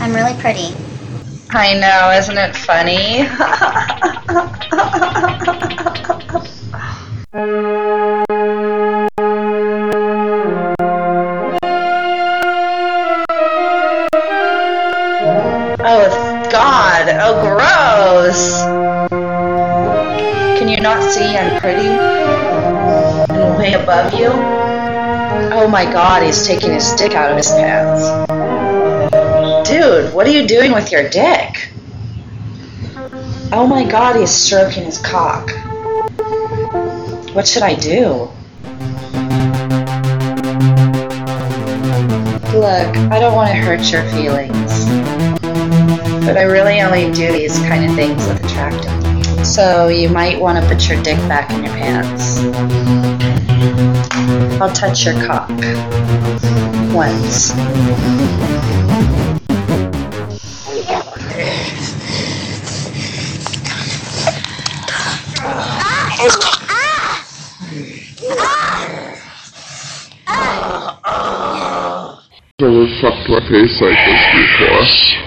I'm really pretty. I know, isn't it funny? oh, God. Oh, gross. Can you not see I'm pretty? And way above you? Oh my God, he's taking his stick out of his pants. Dude, what are you doing with your dick? Oh my god, he's stroking his cock. What should I do? Look, I don't want to hurt your feelings. But I really only do these kind of things with attractive. So you might want to put your dick back in your pants. I'll touch your cock. Once. Never fucked my face like this before.